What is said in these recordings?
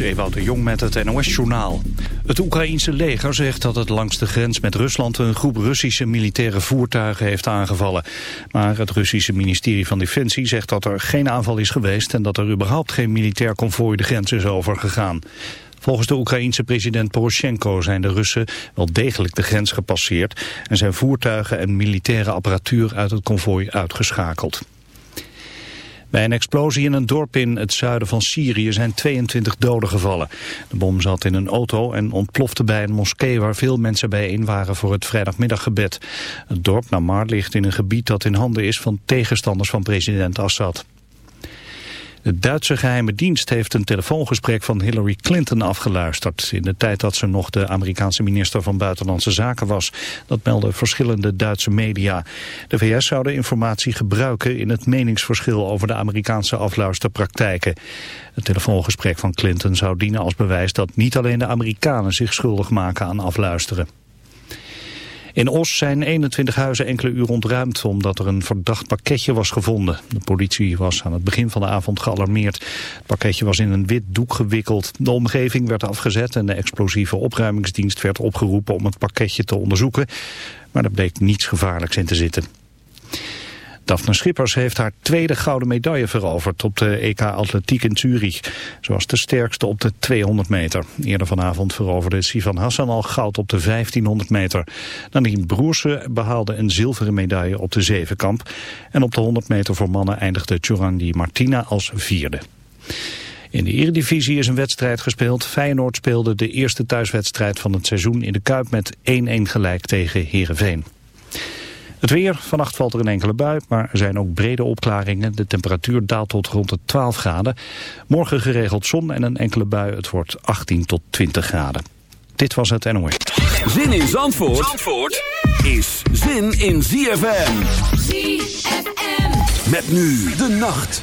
is de Jong met het NOS-journaal. Het Oekraïense leger zegt dat het langs de grens met Rusland... een groep Russische militaire voertuigen heeft aangevallen. Maar het Russische ministerie van Defensie zegt dat er geen aanval is geweest... en dat er überhaupt geen militair konvooi de grens is overgegaan. Volgens de Oekraïense president Poroshenko zijn de Russen wel degelijk de grens gepasseerd... en zijn voertuigen en militaire apparatuur uit het konvooi uitgeschakeld. Bij een explosie in een dorp in het zuiden van Syrië zijn 22 doden gevallen. De bom zat in een auto en ontplofte bij een moskee waar veel mensen bijeen waren voor het vrijdagmiddaggebed. Het dorp Namar ligt in een gebied dat in handen is van tegenstanders van president Assad. De Duitse geheime dienst heeft een telefoongesprek van Hillary Clinton afgeluisterd... in de tijd dat ze nog de Amerikaanse minister van Buitenlandse Zaken was. Dat melden verschillende Duitse media. De VS zou de informatie gebruiken in het meningsverschil over de Amerikaanse afluisterpraktijken. Het telefoongesprek van Clinton zou dienen als bewijs dat niet alleen de Amerikanen zich schuldig maken aan afluisteren. In Os zijn 21 huizen enkele uur ontruimd omdat er een verdacht pakketje was gevonden. De politie was aan het begin van de avond gealarmeerd. Het pakketje was in een wit doek gewikkeld. De omgeving werd afgezet en de explosieve opruimingsdienst werd opgeroepen om het pakketje te onderzoeken. Maar er bleek niets gevaarlijks in te zitten. Daphne Schippers heeft haar tweede gouden medaille veroverd op de EK Atletiek in Zurich. Was de sterkste op de 200 meter. Eerder vanavond veroverde Sivan Hassan al goud op de 1500 meter. Nadine Broersen behaalde een zilveren medaille op de zevenkamp. En op de 100 meter voor mannen eindigde Tjorandi Martina als vierde. In de Eredivisie is een wedstrijd gespeeld. Feyenoord speelde de eerste thuiswedstrijd van het seizoen in de Kuip met 1-1 gelijk tegen Heerenveen. Het weer, vannacht valt er een enkele bui, maar er zijn ook brede opklaringen. De temperatuur daalt tot rond de 12 graden. Morgen geregeld zon en een enkele bui. Het wordt 18 tot 20 graden. Dit was het NOS. Zin in Zandvoort, Zandvoort is zin in ZFM. ZFM. Met nu de nacht.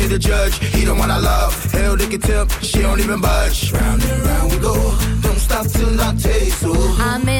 to the judge, he the love. Hell, they can tell, she don't even budge. Round and round we go, don't stop till I taste. you. I'm in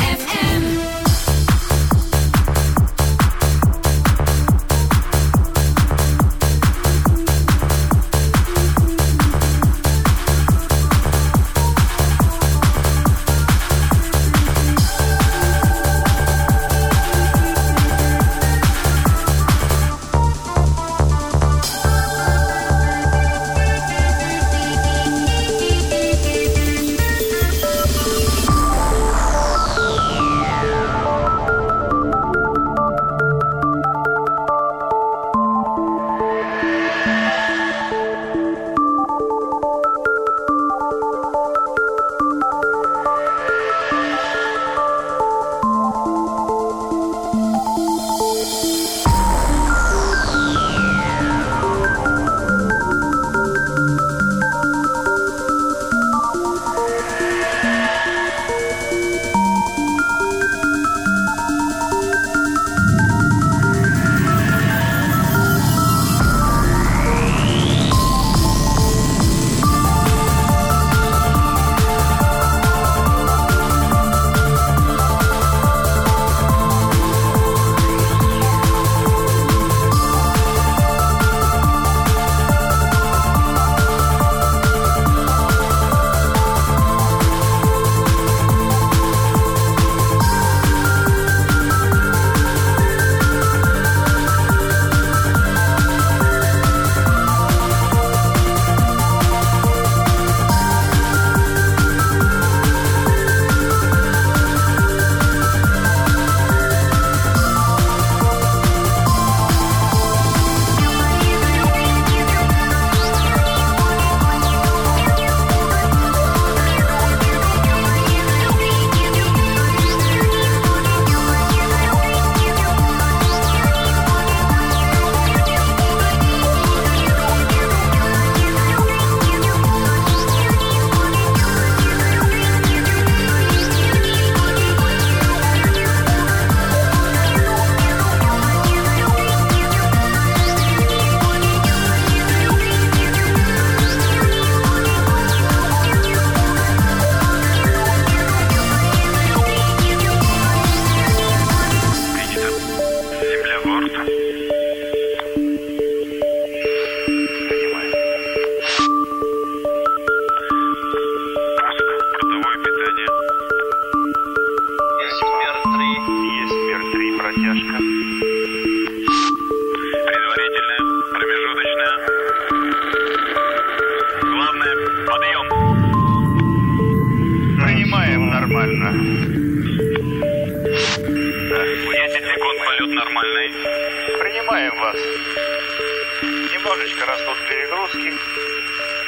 Немножечко растут перегрузки.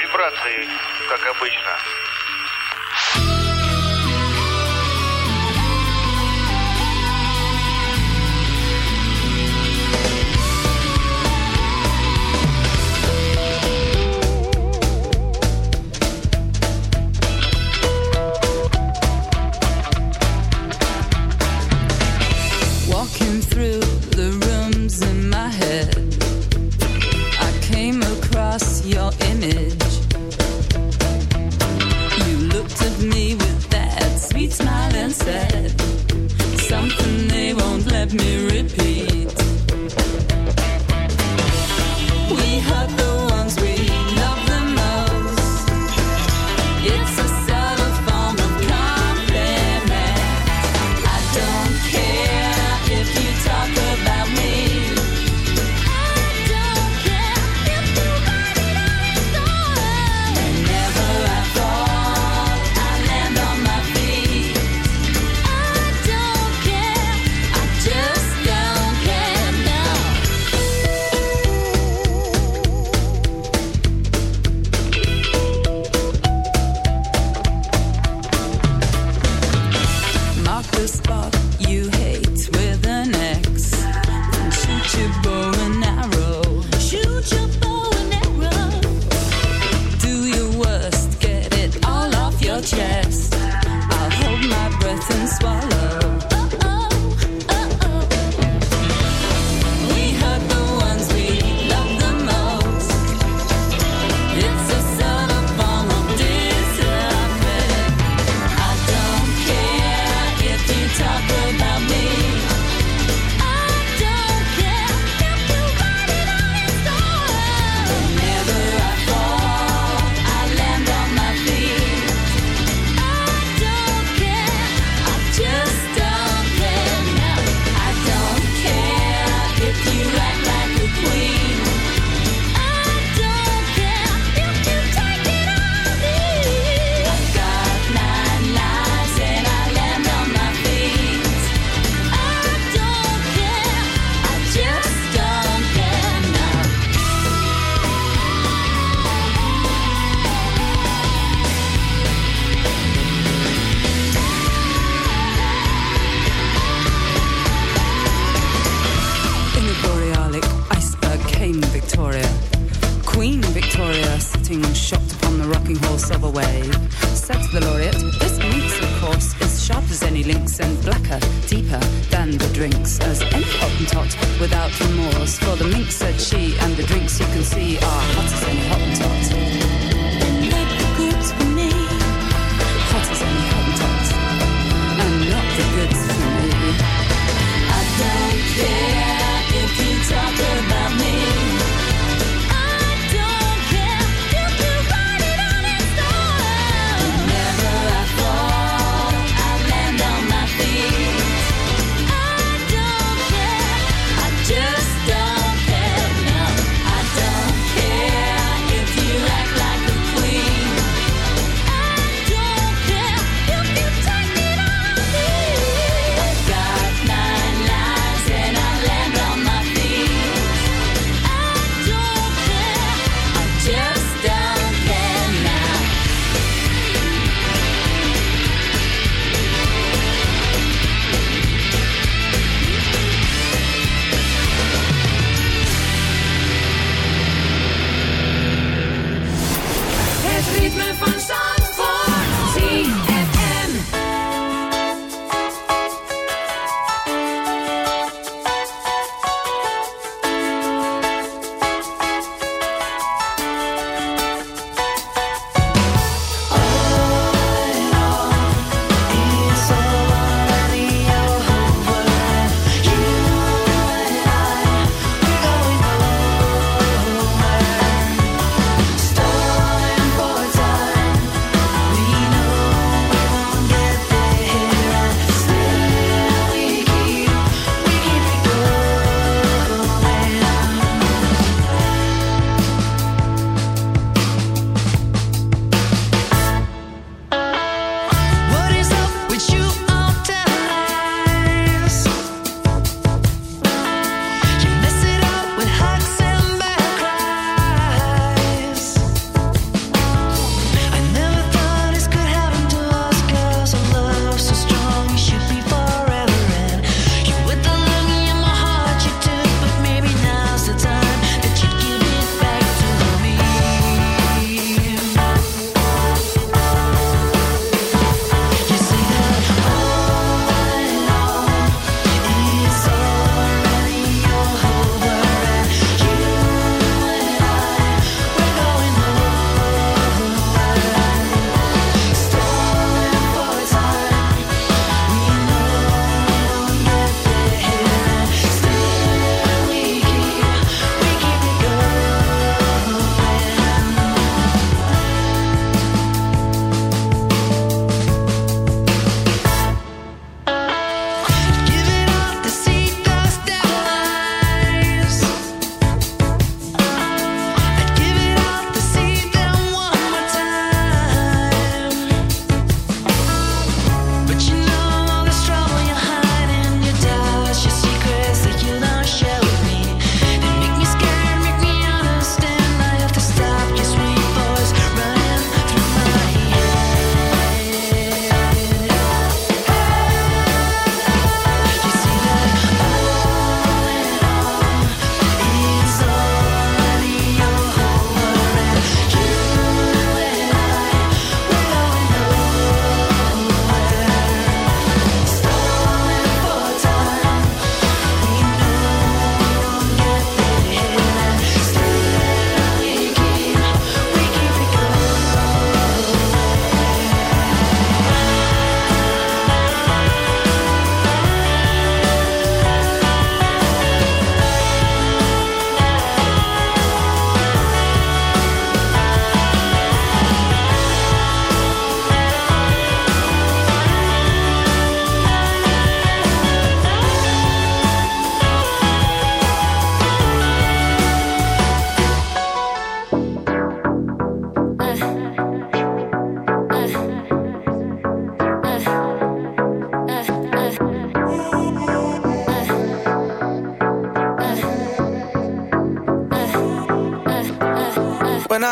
Вибрации, как обычно. And swallow.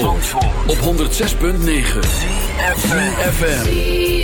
Zandvoort, op 106.9 FM.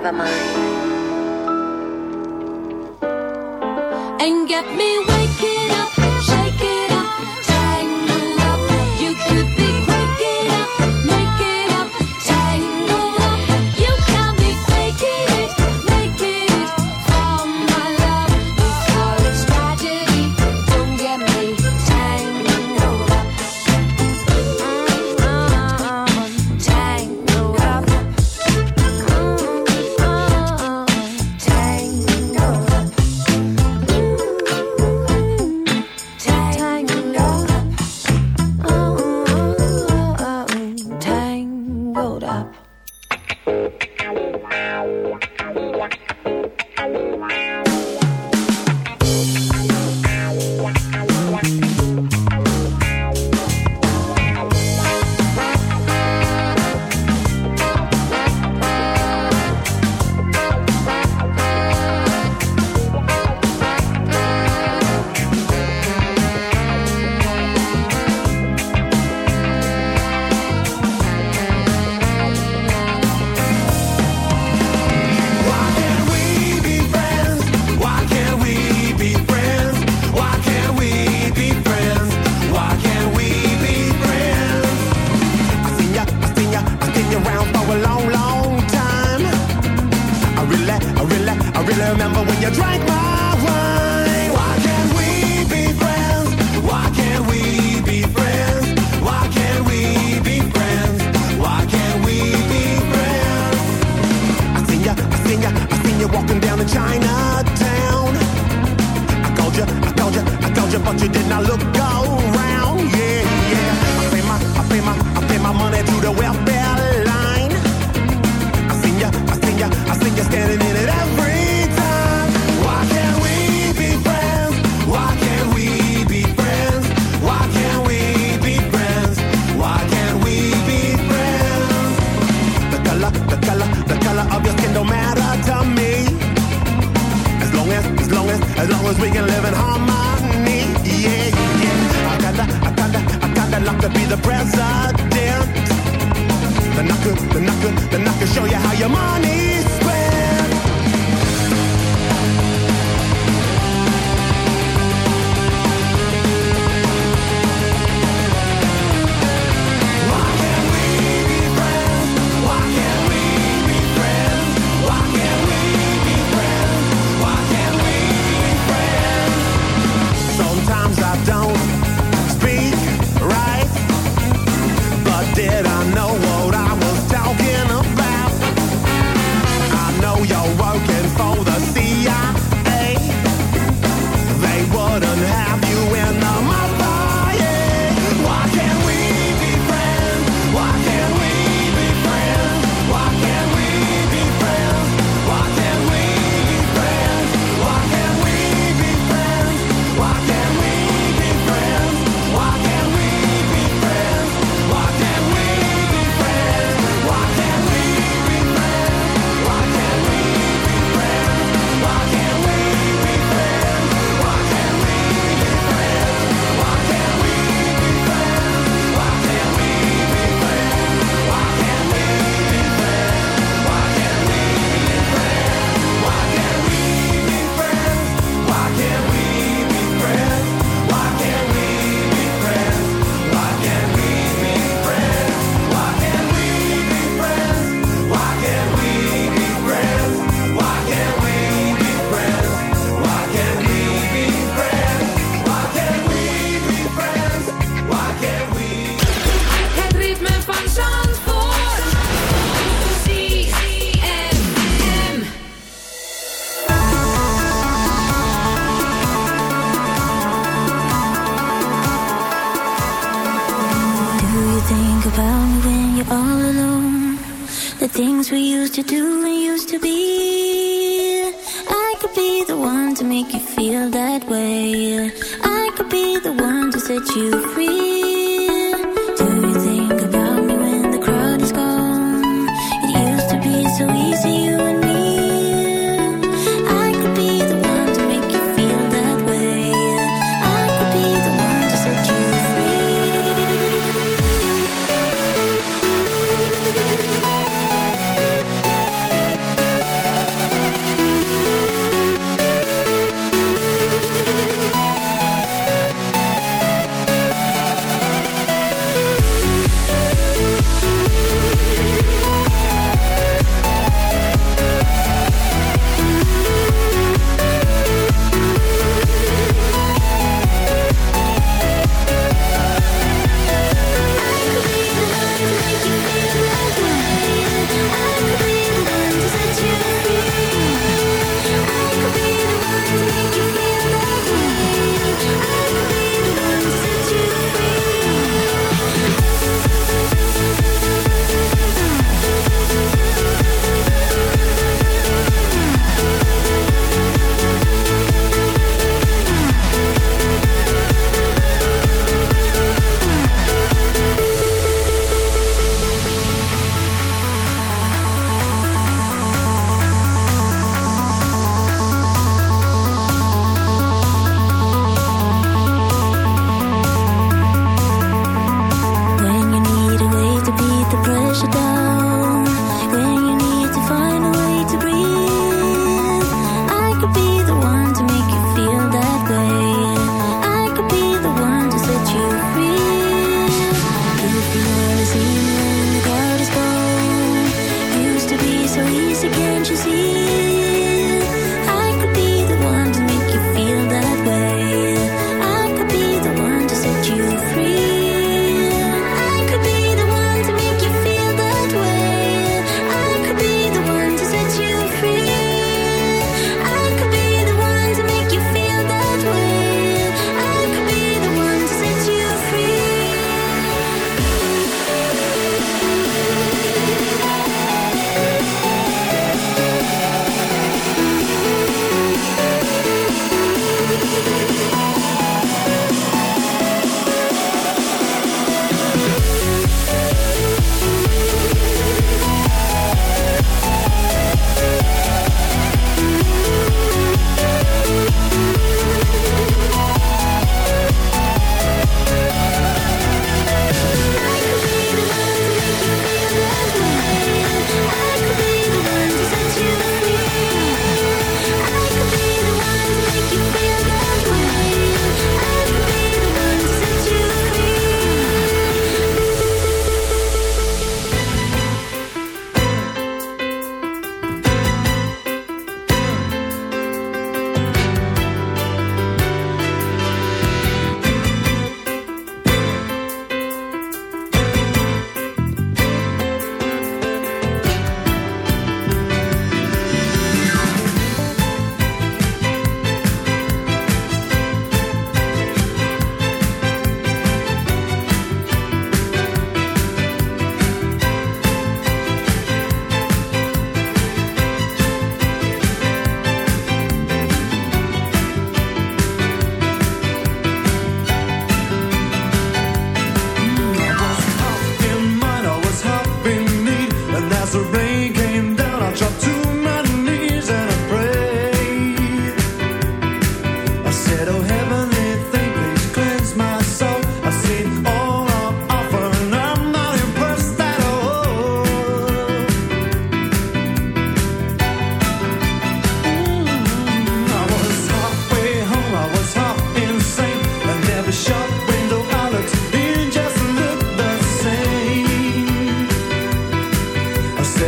never mind. and get me waking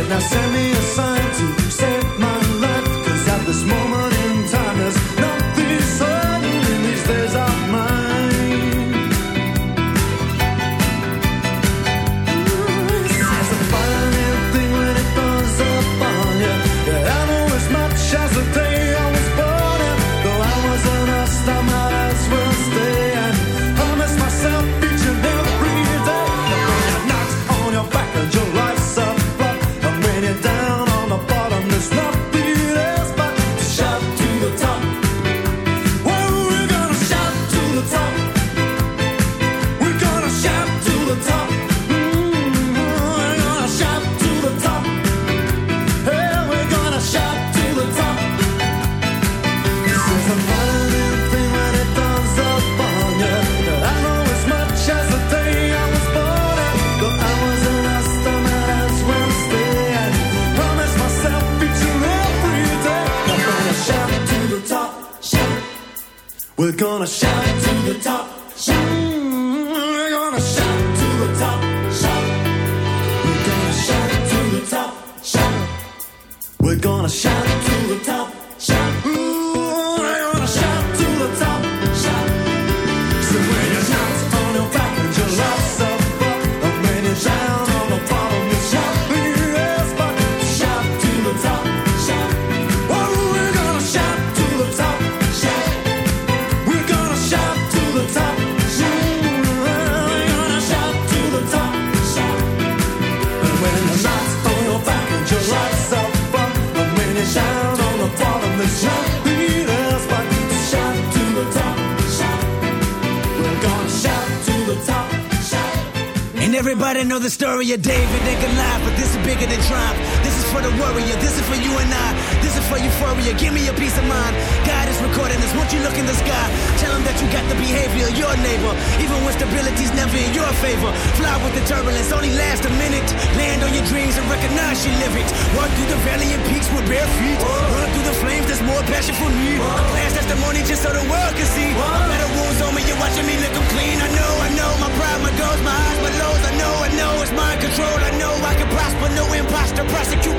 Now send me a sign. Everybody know the story of David and Goliath, but this is bigger than triumph. For the warrior, this is for you and I. This is for euphoria, give me a peace of mind. God is recording this, won't you look in the sky? Tell him that you got the behavior of your neighbor, even when stability's never in your favor. Fly with the turbulence, only last a minute. Land on your dreams and recognize you live it. Walk through the valley and peaks with bare feet. Run through the flames, there's more passion for me. A past testimony just so the world can see. Better wounds on me, you're watching me 'em clean. I know, I know, my pride, my goals, my highs, my lows. I know, I know, it's mind control. I know I can prosper, no imposter. Prosecute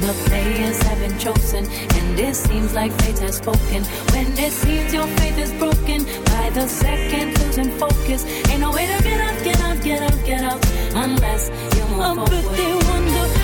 The players have been chosen, and it seems like fate has spoken. When it seems your faith is broken, by the second losing focus. Ain't no way to get up, get out, get out, get out, unless you move forward. but they wonder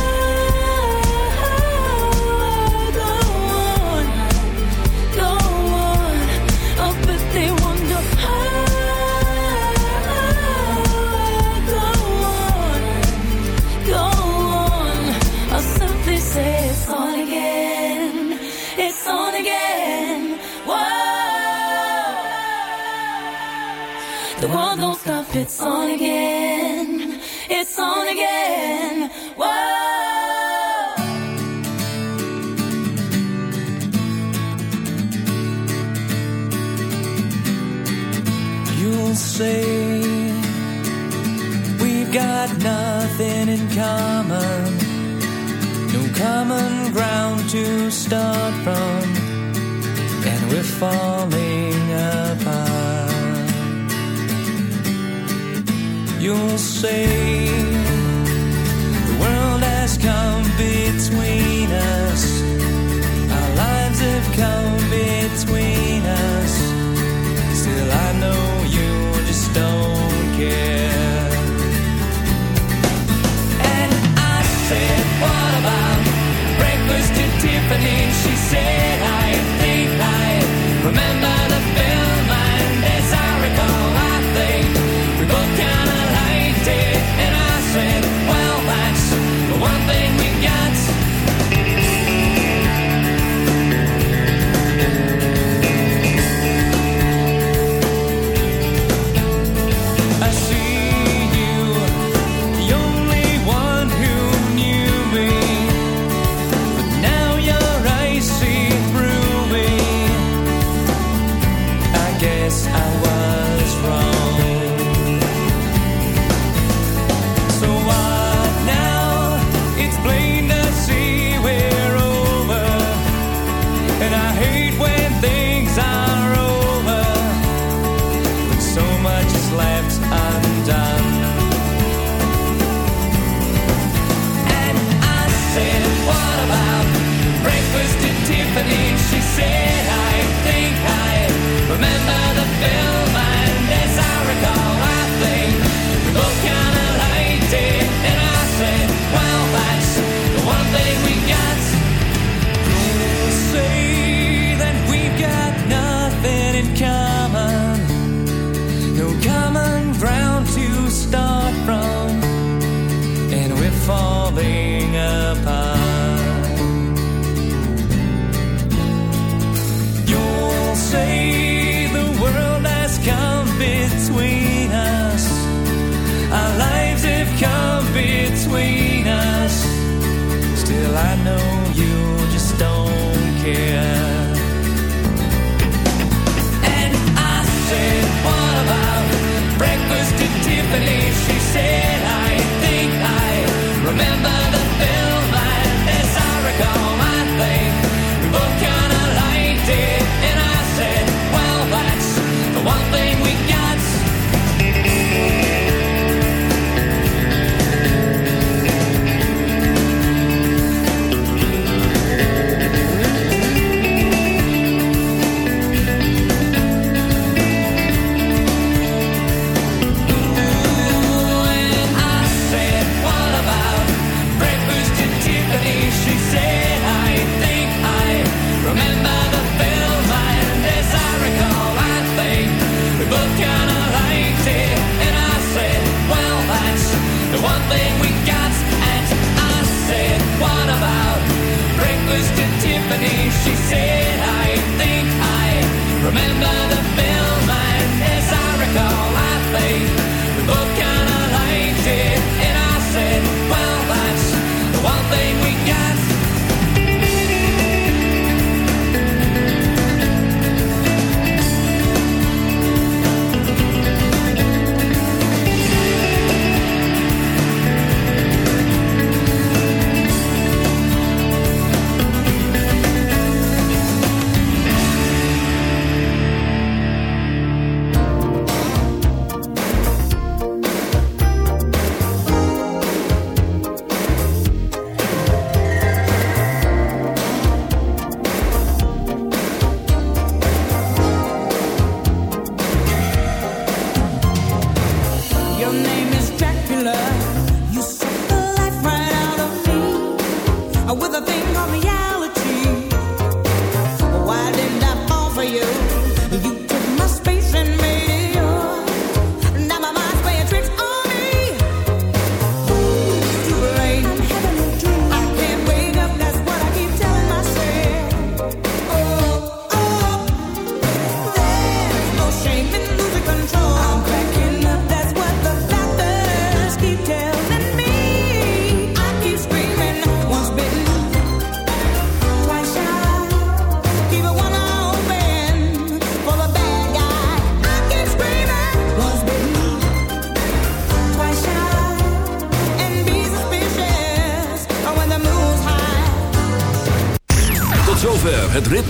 Don't stop. It's on again. It's on again. Whoa. You'll say we've got nothing in common, no common ground to start from, and we're falling you'll say